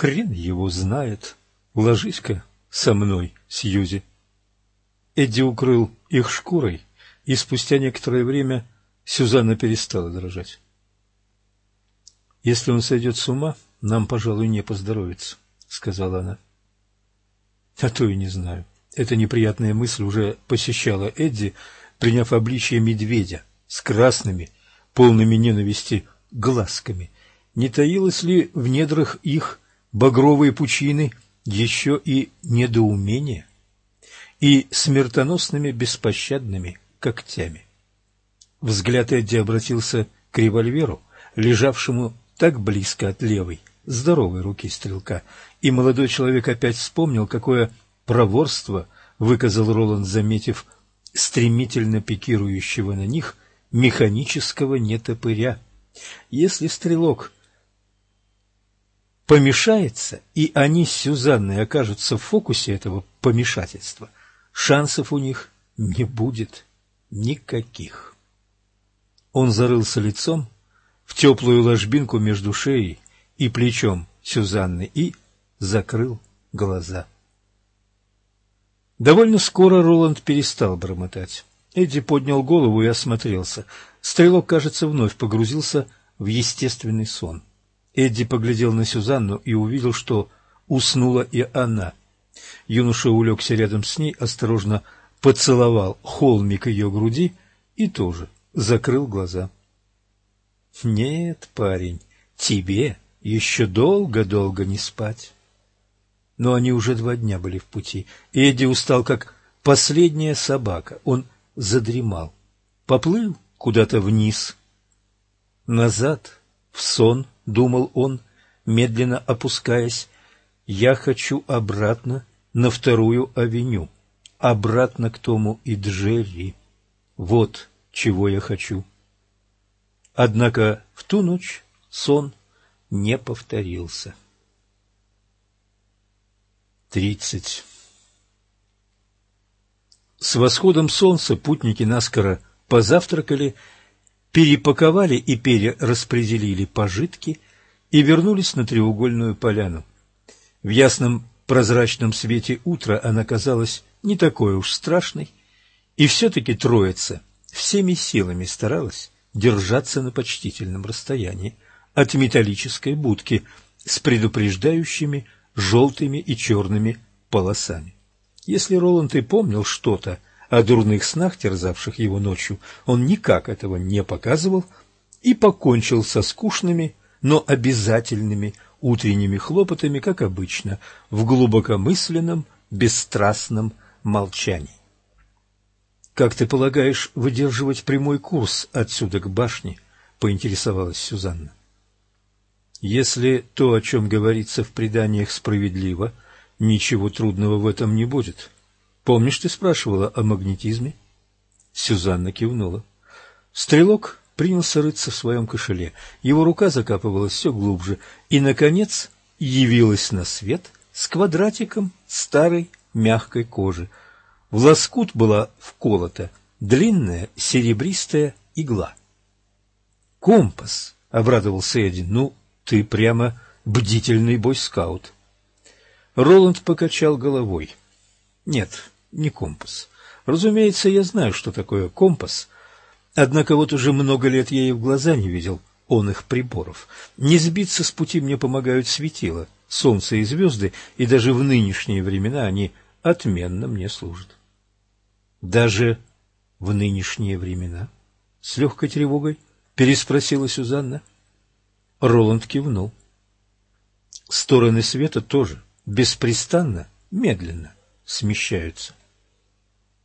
Хрен его знает. Ложись-ка со мной, Сьюзи. Эдди укрыл их шкурой, и спустя некоторое время Сюзанна перестала дрожать. «Если он сойдет с ума, нам, пожалуй, не поздоровится», — сказала она. «А то и не знаю. Эта неприятная мысль уже посещала Эдди, приняв обличие медведя с красными, полными ненависти глазками. Не таилось ли в недрах их багровые пучины еще и недоумение? И смертоносными беспощадными когтями. Взгляд Эдди обратился к револьверу, лежавшему так близко от левой, здоровой руки стрелка, и молодой человек опять вспомнил, какое проворство выказал Роланд, заметив стремительно пикирующего на них механического нетопыря. Если стрелок помешается, и они с Сюзанной окажутся в фокусе этого помешательства, шансов у них не будет никаких. Он зарылся лицом в теплую ложбинку между шеей и плечом Сюзанны и закрыл глаза. Довольно скоро Роланд перестал бормотать. Эдди поднял голову и осмотрелся. Стрелок, кажется, вновь погрузился в естественный сон. Эдди поглядел на Сюзанну и увидел, что уснула и она. Юноша улегся рядом с ней, осторожно поцеловал холмик ее груди и тоже закрыл глаза. — Нет, парень, тебе еще долго-долго не спать. Но они уже два дня были в пути. Эдди устал, как последняя собака. Он задремал, поплыл куда-то вниз. Назад, в сон, думал он, медленно опускаясь, я хочу обратно на вторую авеню, обратно к Тому и Джерри. Вот чего я хочу. Однако в ту ночь сон не повторился. Тридцать. С восходом солнца путники наскоро позавтракали, перепаковали и перераспределили пожитки и вернулись на треугольную поляну. В ясном прозрачном свете утра она казалась не такой уж страшной, и все-таки троица всеми силами старалась держаться на почтительном расстоянии от металлической будки с предупреждающими желтыми и черными полосами. Если Роланд и помнил что-то о дурных снах, терзавших его ночью, он никак этого не показывал и покончил со скучными, но обязательными утренними хлопотами, как обычно, в глубокомысленном, бесстрастном молчании. «Как ты полагаешь выдерживать прямой курс отсюда к башне?» — поинтересовалась Сюзанна. «Если то, о чем говорится в преданиях, справедливо, ничего трудного в этом не будет. Помнишь, ты спрашивала о магнетизме?» Сюзанна кивнула. Стрелок принялся рыться в своем кошеле. Его рука закапывалась все глубже и, наконец, явилась на свет с квадратиком старой мягкой кожи — в лоскут была вколота длинная серебристая игла. «Компас!» — обрадовался Эдди. «Ну, ты прямо бдительный бойскаут». Роланд покачал головой. «Нет, не компас. Разумеется, я знаю, что такое компас, однако вот уже много лет я и в глаза не видел он их приборов. Не сбиться с пути мне помогают светила, солнце и звезды, и даже в нынешние времена они отменно мне служат. Даже в нынешние времена? С легкой тревогой переспросила Сюзанна. Роланд кивнул. Стороны света тоже беспрестанно, медленно смещаются.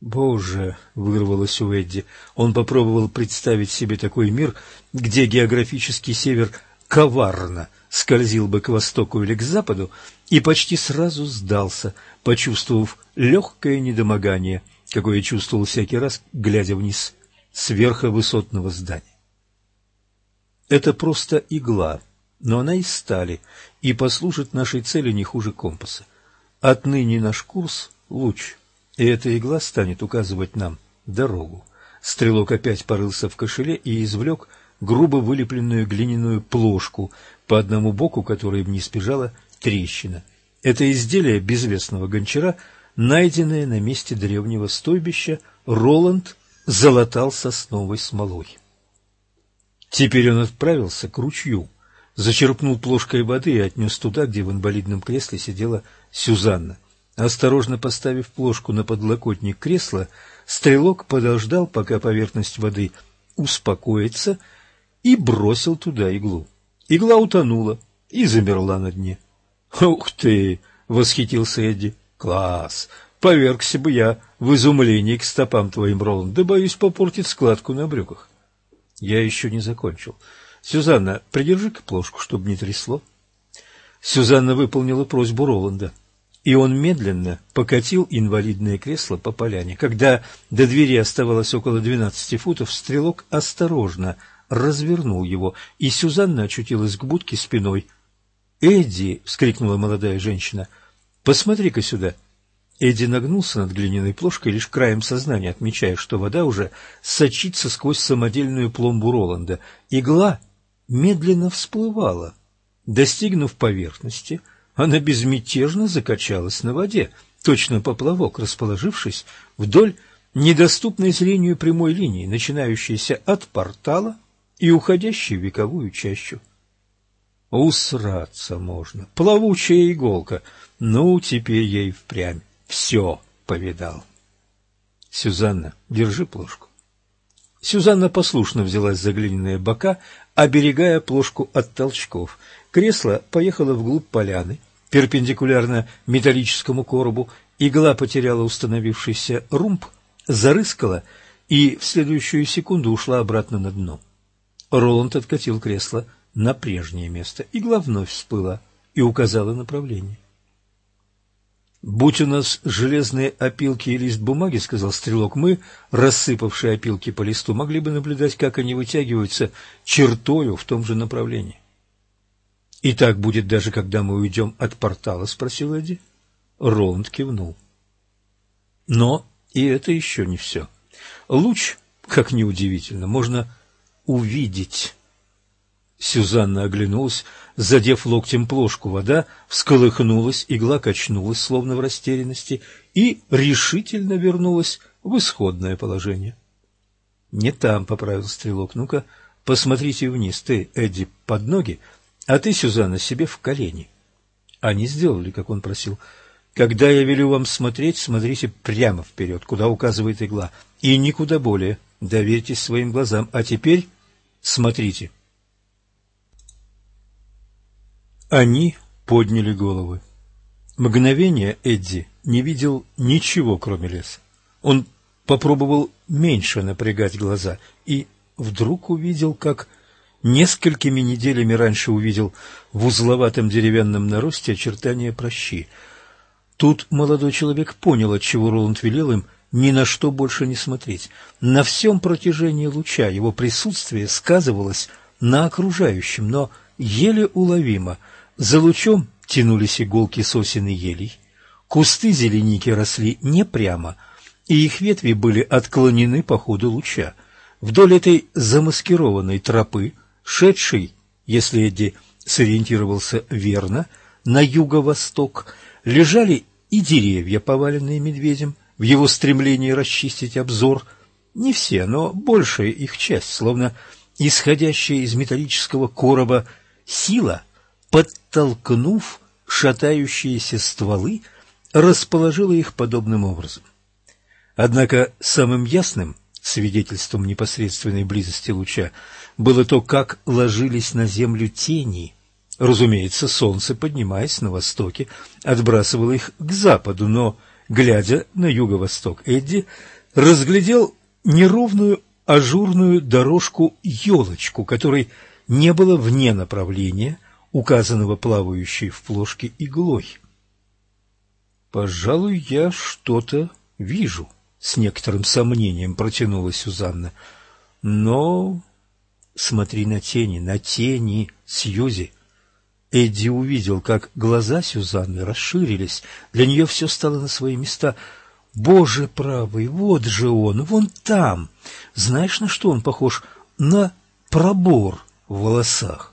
«Боже!» — вырвалось у Эдди. Он попробовал представить себе такой мир, где географический север коварно скользил бы к востоку или к западу, и почти сразу сдался, почувствовав легкое недомогание — какое чувствовал всякий раз, глядя вниз с высотного здания. Это просто игла, но она из стали и послужит нашей цели не хуже компаса. Отныне наш курс — луч, и эта игла станет указывать нам дорогу. Стрелок опять порылся в кошеле и извлек грубо вылепленную глиняную плошку, по одному боку которой вниз бежала трещина. Это изделие безвестного гончара, найденное на месте древнего стойбища, Роланд залатал сосновой смолой. Теперь он отправился к ручью, зачерпнул плошкой воды и отнес туда, где в инвалидном кресле сидела Сюзанна. Осторожно поставив плошку на подлокотник кресла, стрелок подождал, пока поверхность воды успокоится, и бросил туда иглу. Игла утонула и замерла на дне. «Ух ты!» — восхитился Эдди. «Класс! Повергся бы я в изумлении к стопам твоим, Роланд, да боюсь попортить складку на брюках». Я еще не закончил. «Сюзанна, придержи-ка плошку, чтобы не трясло». Сюзанна выполнила просьбу Роланда, и он медленно покатил инвалидное кресло по поляне. Когда до двери оставалось около двенадцати футов, стрелок осторожно развернул его, и Сюзанна очутилась к будке спиной. «Эдди!» — вскрикнула молодая женщина. «Посмотри-ка сюда!» Эдди нагнулся над глиняной плошкой, лишь краем сознания отмечая, что вода уже сочится сквозь самодельную пломбу Роланда. Игла медленно всплывала. Достигнув поверхности, она безмятежно закачалась на воде, точно поплавок, расположившись вдоль недоступной зрению прямой линии, начинающейся от портала и уходящей в вековую чащу. Усраться можно. Плавучая иголка. Ну, теперь ей впрямь все повидал. Сюзанна, держи плошку. Сюзанна послушно взялась за глиняные бока, оберегая плошку от толчков. Кресло поехало вглубь поляны, перпендикулярно металлическому коробу, игла потеряла установившийся румб, зарыскала и в следующую секунду ушла обратно на дно. Роланд откатил кресло на прежнее место, игла вновь всплыла и указала направление. «Будь у нас железные опилки и лист бумаги, — сказал стрелок, — мы, рассыпавшие опилки по листу, могли бы наблюдать, как они вытягиваются чертою в том же направлении». «И так будет даже, когда мы уйдем от портала?» — спросил Эдди. Роланд кивнул. Но и это еще не все. Луч, как неудивительно, можно увидеть. Сюзанна оглянулась, задев локтем плошку. Вода всколыхнулась, игла качнулась, словно в растерянности, и решительно вернулась в исходное положение. — Не там, — поправил стрелок. — Ну-ка, посмотрите вниз. Ты, Эдди, под ноги, а ты, Сюзанна, себе в колени. Они сделали, как он просил. Когда я велю вам смотреть, смотрите прямо вперед, куда указывает игла, и никуда более. Доверьтесь своим глазам. А теперь смотрите. — Они подняли головы. Мгновение Эдди не видел ничего, кроме леса. Он попробовал меньше напрягать глаза и вдруг увидел, как несколькими неделями раньше увидел в узловатом деревянном наросте очертания прощи. Тут молодой человек понял, отчего Роланд велел им ни на что больше не смотреть. На всем протяжении луча его присутствие сказывалось на окружающем, но еле уловимо – за лучом тянулись иголки сосен и елей. Кусты зеленики росли не прямо, и их ветви были отклонены по ходу луча. Вдоль этой замаскированной тропы, шедшей, если Эдди сориентировался верно, на юго-восток, лежали и деревья, поваленные медведем, в его стремлении расчистить обзор. Не все, но большая их часть, словно исходящая из металлического короба сила, подтолкнув шатающиеся стволы, расположила их подобным образом. Однако самым ясным свидетельством непосредственной близости луча было то, как ложились на землю тени. Разумеется, солнце, поднимаясь на востоке, отбрасывало их к западу, но, глядя на юго-восток, Эдди разглядел неровную ажурную дорожку-елочку, которой не было вне направления, указанного плавающей в плошке иглой. «Пожалуй, я что-то вижу», — с некоторым сомнением протянула Сюзанна. «Но...» «Смотри на тени, на тени, Сьюзи!» Эдди увидел, как глаза Сюзанны расширились. Для нее все стало на свои места. «Боже правый, вот же он, вон там! Знаешь, на что он похож? На пробор в волосах!»